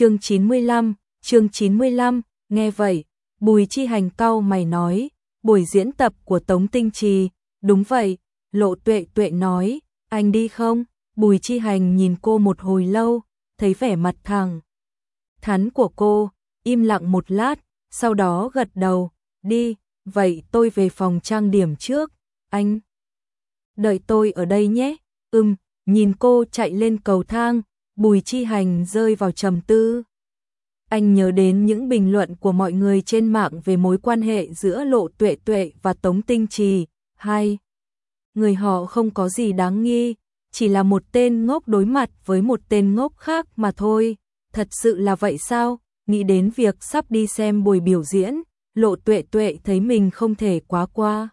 chương 95, chương 95, nghe vậy, Bùi Chi Hành cau mày nói, buổi diễn tập của Tống Tinh Trì, đúng vậy, lộ tuệ tuệ nói, anh đi không? Bùi Chi Hành nhìn cô một hồi lâu, thấy vẻ mặt thẳng. Thắn của cô, im lặng một lát, sau đó gật đầu, đi, vậy tôi về phòng trang điểm trước, anh. Đợi tôi ở đây nhé, ừm, nhìn cô chạy lên cầu thang, Bùi Chi Hành rơi vào trầm tư. Anh nhớ đến những bình luận của mọi người trên mạng về mối quan hệ giữa Lộ Tuệ Tuệ và Tống Tinh Trì. Hai, người họ không có gì đáng nghi, chỉ là một tên ngốc đối mặt với một tên ngốc khác mà thôi. Thật sự là vậy sao? Nghĩ đến việc sắp đi xem buổi biểu diễn, Lộ Tuệ Tuệ thấy mình không thể quá qua.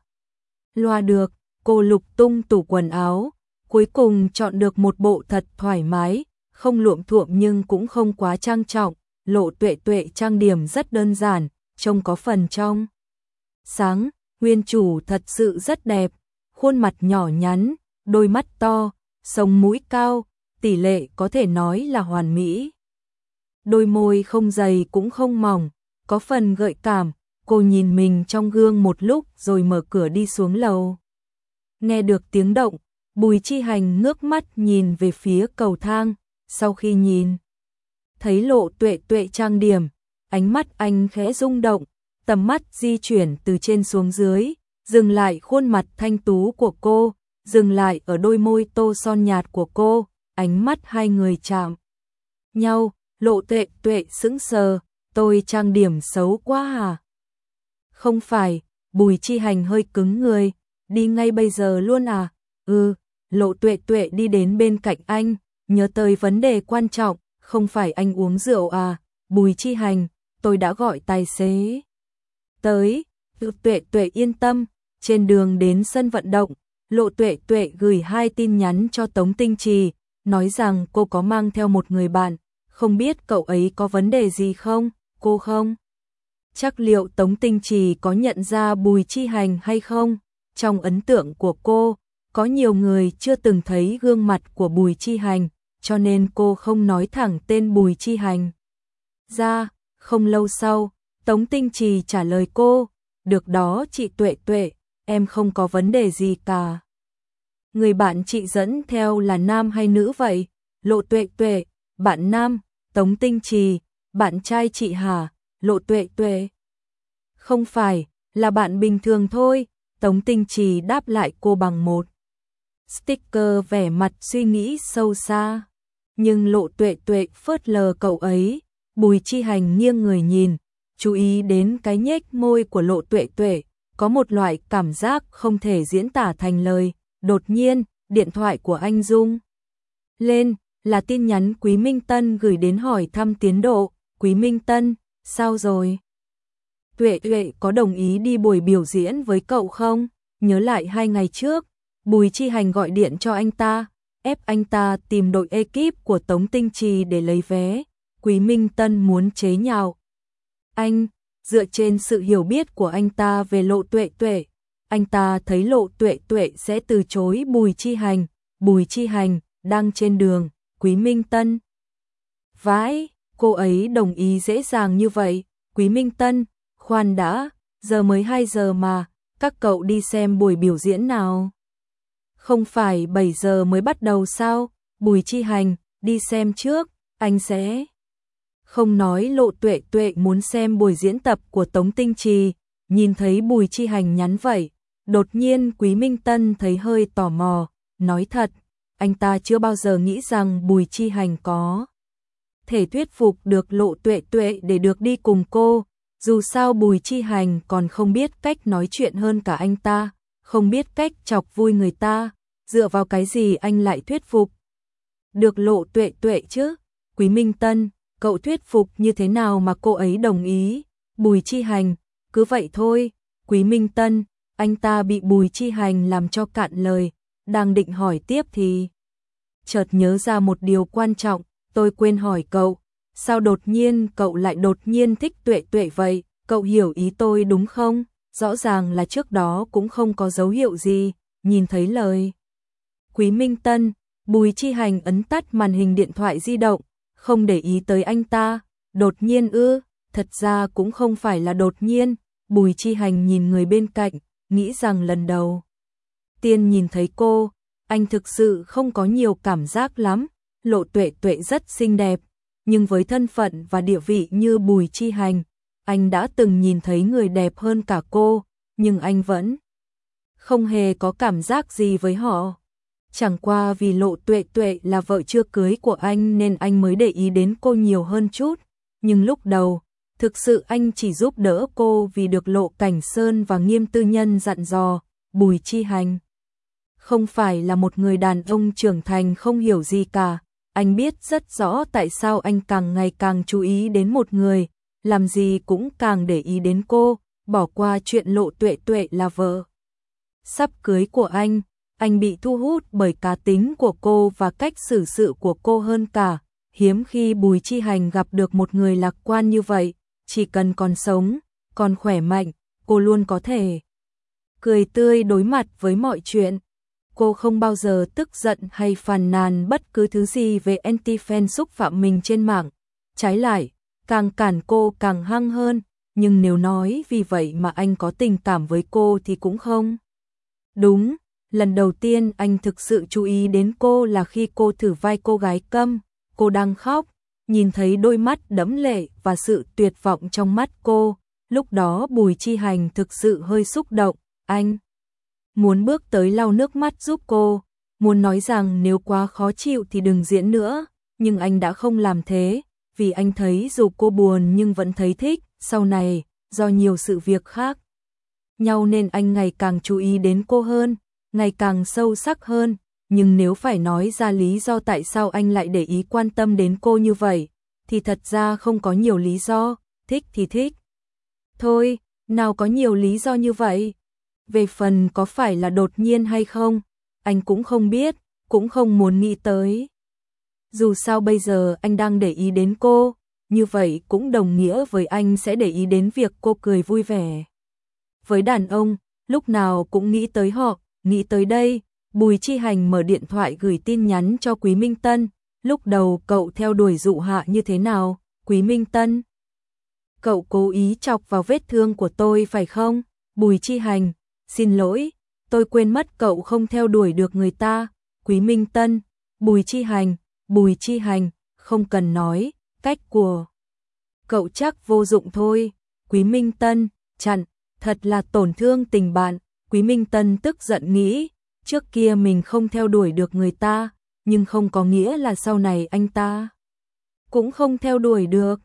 Loa được, cô lục tung tủ quần áo, cuối cùng chọn được một bộ thật thoải mái, không luộm thuộm nhưng cũng không quá trang trọng, lộ tuệ tuệ trang điểm rất đơn giản, trông có phần trong. Sáng, nguyên chủ thật sự rất đẹp, khuôn mặt nhỏ nhắn, đôi mắt to, sống mũi cao, tỷ lệ có thể nói là hoàn mỹ. Đôi môi không dày cũng không mỏng, có phần gợi cảm, cô nhìn mình trong gương một lúc rồi mở cửa đi xuống lầu. Nghe được tiếng động, Bùi Chi Hành ngước mắt nhìn về phía cầu thang, sau khi nhìn, thấy lộ tuệ tuệ trang điểm, ánh mắt anh khẽ rung động, tầm mắt di chuyển từ trên xuống dưới, dừng lại khuôn mặt thanh tú của cô, dừng lại ở đôi môi tô son nhạt của cô, ánh mắt hai người chạm nhau, lộ tuệ tuệ sững sờ, tôi trang điểm xấu quá à? Không phải, bùi chi hành hơi cứng người, đi ngay bây giờ luôn à? Ừ, lộ tuệ tuệ đi đến bên cạnh anh, nhớ tới vấn đề quan trọng, không phải anh uống rượu à, bùi chi hành, tôi đã gọi tài xế. Tới, tự tuệ tuệ yên tâm, trên đường đến sân vận động, lộ tuệ tuệ gửi hai tin nhắn cho Tống Tinh Trì, nói rằng cô có mang theo một người bạn, không biết cậu ấy có vấn đề gì không, cô không? Chắc liệu Tống Tinh Trì có nhận ra bùi chi hành hay không? Trong ấn tượng của cô, có nhiều người chưa từng thấy gương mặt của bùi chi hành, cho nên cô không nói thẳng tên Bùi Chi Hành. Ra, không lâu sau, Tống Tinh Trì trả lời cô, được đó chị Tuệ Tuệ, em không có vấn đề gì cả. Người bạn chị dẫn theo là nam hay nữ vậy? Lộ Tuệ Tuệ, bạn nam, Tống Tinh Trì, bạn trai chị Hà. Lộ Tuệ Tuệ. Không phải, là bạn bình thường thôi, Tống Tinh Trì đáp lại cô bằng một sticker vẻ mặt suy nghĩ sâu xa. Nhưng lộ tuệ tuệ phớt lờ cậu ấy, bùi chi hành nghiêng người nhìn, chú ý đến cái nhếch môi của lộ tuệ tuệ, có một loại cảm giác không thể diễn tả thành lời. Đột nhiên, điện thoại của anh Dung lên, là tin nhắn Quý Minh Tân gửi đến hỏi thăm tiến độ. Quý Minh Tân, sao rồi? Tuệ Tuệ có đồng ý đi buổi biểu diễn với cậu không? Nhớ lại hai ngày trước, Bùi Chi Hành gọi điện cho anh ta, ép anh ta tìm đội ekip của Tống Tinh Trì để lấy vé. Quý Minh Tân muốn chế nhạo. Anh, dựa trên sự hiểu biết của anh ta về lộ tuệ tuệ, anh ta thấy lộ tuệ tuệ sẽ từ chối Bùi Chi Hành. Bùi Chi Hành, đang trên đường, Quý Minh Tân. Vãi, cô ấy đồng ý dễ dàng như vậy. Quý Minh Tân, khoan đã, giờ mới 2 giờ mà, các cậu đi xem buổi biểu diễn nào không phải 7 giờ mới bắt đầu sao? Bùi Chi Hành, đi xem trước, anh sẽ không nói lộ tuệ tuệ muốn xem buổi diễn tập của Tống Tinh Trì, nhìn thấy Bùi Chi Hành nhắn vậy, đột nhiên Quý Minh Tân thấy hơi tò mò, nói thật, anh ta chưa bao giờ nghĩ rằng Bùi Chi Hành có thể thuyết phục được lộ tuệ tuệ để được đi cùng cô, dù sao Bùi Chi Hành còn không biết cách nói chuyện hơn cả anh ta, không biết cách chọc vui người ta, dựa vào cái gì anh lại thuyết phục? Được lộ tuệ tuệ chứ? Quý Minh Tân, cậu thuyết phục như thế nào mà cô ấy đồng ý? Bùi Chi Hành, cứ vậy thôi. Quý Minh Tân, anh ta bị Bùi Chi Hành làm cho cạn lời, đang định hỏi tiếp thì chợt nhớ ra một điều quan trọng, tôi quên hỏi cậu, sao đột nhiên cậu lại đột nhiên thích tuệ tuệ vậy, cậu hiểu ý tôi đúng không? Rõ ràng là trước đó cũng không có dấu hiệu gì, nhìn thấy lời. Quý Minh Tân, Bùi Chi Hành ấn tắt màn hình điện thoại di động, không để ý tới anh ta, đột nhiên ư, thật ra cũng không phải là đột nhiên, Bùi Chi Hành nhìn người bên cạnh, nghĩ rằng lần đầu tiên nhìn thấy cô, anh thực sự không có nhiều cảm giác lắm, lộ tuệ tuệ rất xinh đẹp, nhưng với thân phận và địa vị như Bùi Chi Hành, anh đã từng nhìn thấy người đẹp hơn cả cô, nhưng anh vẫn không hề có cảm giác gì với họ. Chẳng qua vì lộ tuệ tuệ là vợ chưa cưới của anh nên anh mới để ý đến cô nhiều hơn chút, nhưng lúc đầu, thực sự anh chỉ giúp đỡ cô vì được lộ cảnh sơn và nghiêm tư nhân dặn dò, bùi chi hành. Không phải là một người đàn ông trưởng thành không hiểu gì cả, anh biết rất rõ tại sao anh càng ngày càng chú ý đến một người, làm gì cũng càng để ý đến cô, bỏ qua chuyện lộ tuệ tuệ là vợ. Sắp cưới của anh, anh bị thu hút bởi cá tính của cô và cách xử sự của cô hơn cả. Hiếm khi Bùi Chi Hành gặp được một người lạc quan như vậy, chỉ cần còn sống, còn khỏe mạnh, cô luôn có thể cười tươi đối mặt với mọi chuyện. Cô không bao giờ tức giận hay phàn nàn bất cứ thứ gì về anti-fan xúc phạm mình trên mạng. Trái lại, càng cản cô càng hăng hơn, nhưng nếu nói vì vậy mà anh có tình cảm với cô thì cũng không. Đúng, lần đầu tiên anh thực sự chú ý đến cô là khi cô thử vai cô gái câm, cô đang khóc, nhìn thấy đôi mắt đẫm lệ và sự tuyệt vọng trong mắt cô, lúc đó Bùi Chi Hành thực sự hơi xúc động, anh muốn bước tới lau nước mắt giúp cô, muốn nói rằng nếu quá khó chịu thì đừng diễn nữa, nhưng anh đã không làm thế, vì anh thấy dù cô buồn nhưng vẫn thấy thích, sau này, do nhiều sự việc khác nhau nên anh ngày càng chú ý đến cô hơn, ngày càng sâu sắc hơn, nhưng nếu phải nói ra lý do tại sao anh lại để ý quan tâm đến cô như vậy, thì thật ra không có nhiều lý do, thích thì thích. Thôi, nào có nhiều lý do như vậy? Về phần có phải là đột nhiên hay không, anh cũng không biết, cũng không muốn nghĩ tới. Dù sao bây giờ anh đang để ý đến cô, như vậy cũng đồng nghĩa với anh sẽ để ý đến việc cô cười vui vẻ. Với đàn ông, lúc nào cũng nghĩ tới họ, nghĩ tới đây, Bùi Chi Hành mở điện thoại gửi tin nhắn cho Quý Minh Tân, lúc đầu cậu theo đuổi dụ hạ như thế nào, Quý Minh Tân? Cậu cố ý chọc vào vết thương của tôi phải không? Bùi Chi Hành, xin lỗi, tôi quên mất cậu không theo đuổi được người ta, Quý Minh Tân, Bùi Chi Hành, Bùi Chi Hành, không cần nói, cách của cậu chắc vô dụng thôi, Quý Minh Tân, chặn, thật là tổn thương tình bạn, Quý Minh Tân tức giận nghĩ, trước kia mình không theo đuổi được người ta, nhưng không có nghĩa là sau này anh ta cũng không theo đuổi được.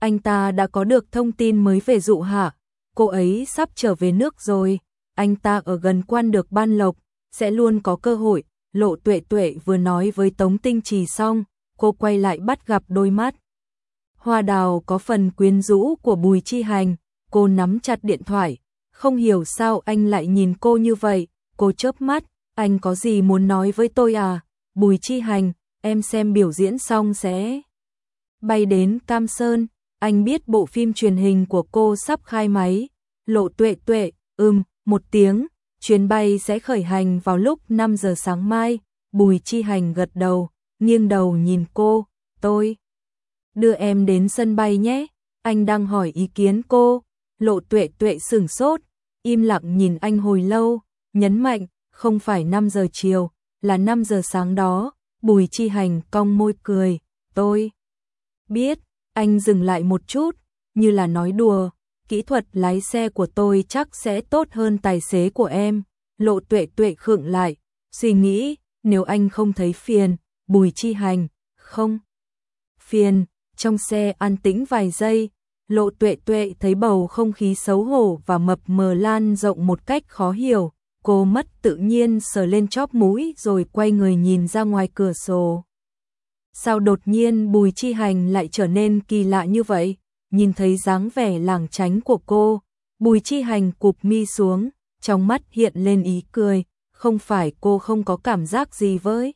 Anh ta đã có được thông tin mới về dụ hạ, cô ấy sắp trở về nước rồi, anh ta ở gần quan được ban lộc, sẽ luôn có cơ hội, lộ tuệ tuệ vừa nói với Tống Tinh Trì xong, cô quay lại bắt gặp đôi mắt. Hoa đào có phần quyến rũ của bùi chi hành, cô nắm chặt điện thoại, không hiểu sao anh lại nhìn cô như vậy, cô chớp mắt, anh có gì muốn nói với tôi à? Bùi Chi Hành, em xem biểu diễn xong sẽ bay đến Cam Sơn, anh biết bộ phim truyền hình của cô sắp khai máy. Lộ Tuệ Tuệ, ừm, một tiếng, chuyến bay sẽ khởi hành vào lúc 5 giờ sáng mai. Bùi Chi Hành gật đầu, nghiêng đầu nhìn cô, tôi đưa em đến sân bay nhé. Anh đang hỏi ý kiến cô. Lộ Tuệ Tuệ sửng sốt, im lặng nhìn anh hồi lâu, nhấn mạnh, không phải 5 giờ chiều, là 5 giờ sáng đó, Bùi Chi Hành cong môi cười, tôi biết, anh dừng lại một chút, như là nói đùa, kỹ thuật lái xe của tôi chắc sẽ tốt hơn tài xế của em, lộ tuệ tuệ khựng lại, suy nghĩ, nếu anh không thấy phiền, Bùi Chi Hành, không phiền, trong xe an tĩnh vài giây, lộ tuệ tuệ thấy bầu không khí xấu hổ và mập mờ lan rộng một cách khó hiểu, cô mất tự nhiên sờ lên chóp mũi rồi quay người nhìn ra ngoài cửa sổ. Sao đột nhiên Bùi Chi Hành lại trở nên kỳ lạ như vậy? Nhìn thấy dáng vẻ làng tránh của cô, Bùi Chi Hành cụp mi xuống, trong mắt hiện lên ý cười, không phải cô không có cảm giác gì với.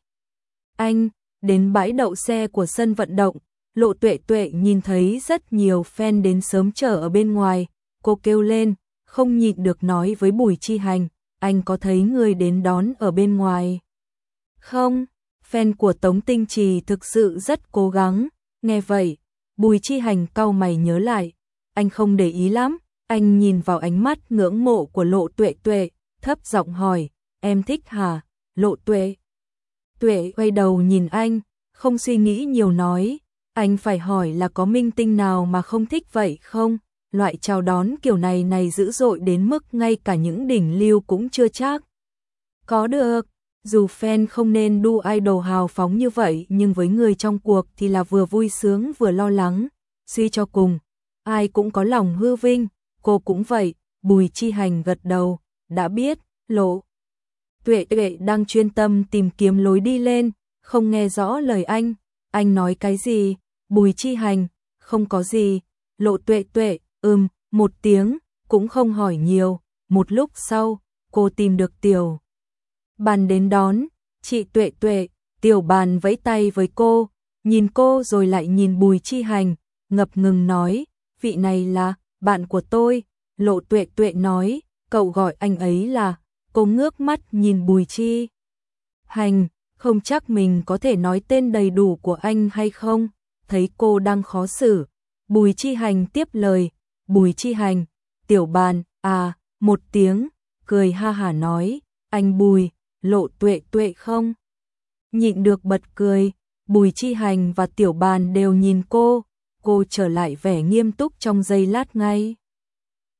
Anh, đến bãi đậu xe của sân vận động, lộ tuệ tuệ nhìn thấy rất nhiều fan đến sớm chờ ở bên ngoài, cô kêu lên, không nhịn được nói với Bùi Chi Hành, anh có thấy người đến đón ở bên ngoài? Không, fan của Tống Tinh Trì thực sự rất cố gắng, Nghe vậy, Bùi Chi Hành cau mày nhớ lại, anh không để ý lắm, anh nhìn vào ánh mắt ngưỡng mộ của Lộ Tuệ Tuệ, thấp giọng hỏi, em thích hả? Lộ Tuệ. Tuệ quay đầu nhìn anh, không suy nghĩ nhiều nói, anh phải hỏi là có minh tinh nào mà không thích vậy không? Loại chào đón kiểu này này dữ dội đến mức ngay cả những đỉnh lưu cũng chưa chắc. Có được, dù fan không nên đu idol hào phóng như vậy nhưng với người trong cuộc thì là vừa vui sướng vừa lo lắng, suy cho cùng, ai cũng có lòng hư vinh, cô cũng vậy, bùi chi hành gật đầu, đã biết, lộ. Tuệ tuệ đang chuyên tâm tìm kiếm lối đi lên, không nghe rõ lời anh, anh nói cái gì, bùi chi hành, không có gì, lộ tuệ tuệ, ừm, một tiếng, cũng không hỏi nhiều, một lúc sau, cô tìm được tiểu. Bàn đến đón, chị tuệ tuệ, tiểu bàn vẫy tay với cô, nhìn cô rồi lại nhìn bùi chi hành, ngập ngừng nói, vị này là, bạn của tôi, lộ tuệ tuệ nói, cậu gọi anh ấy là, cô ngước mắt nhìn bùi chi. Hành, không chắc mình có thể nói tên đầy đủ của anh hay không, thấy cô đang khó xử. Bùi chi hành tiếp lời, bùi chi hành, tiểu bàn, à, một tiếng, cười ha hả nói, anh bùi, lộ tuệ tuệ không? Nhịn được bật cười, bùi chi hành và tiểu bàn đều nhìn cô, cô trở lại vẻ nghiêm túc trong giây lát ngay.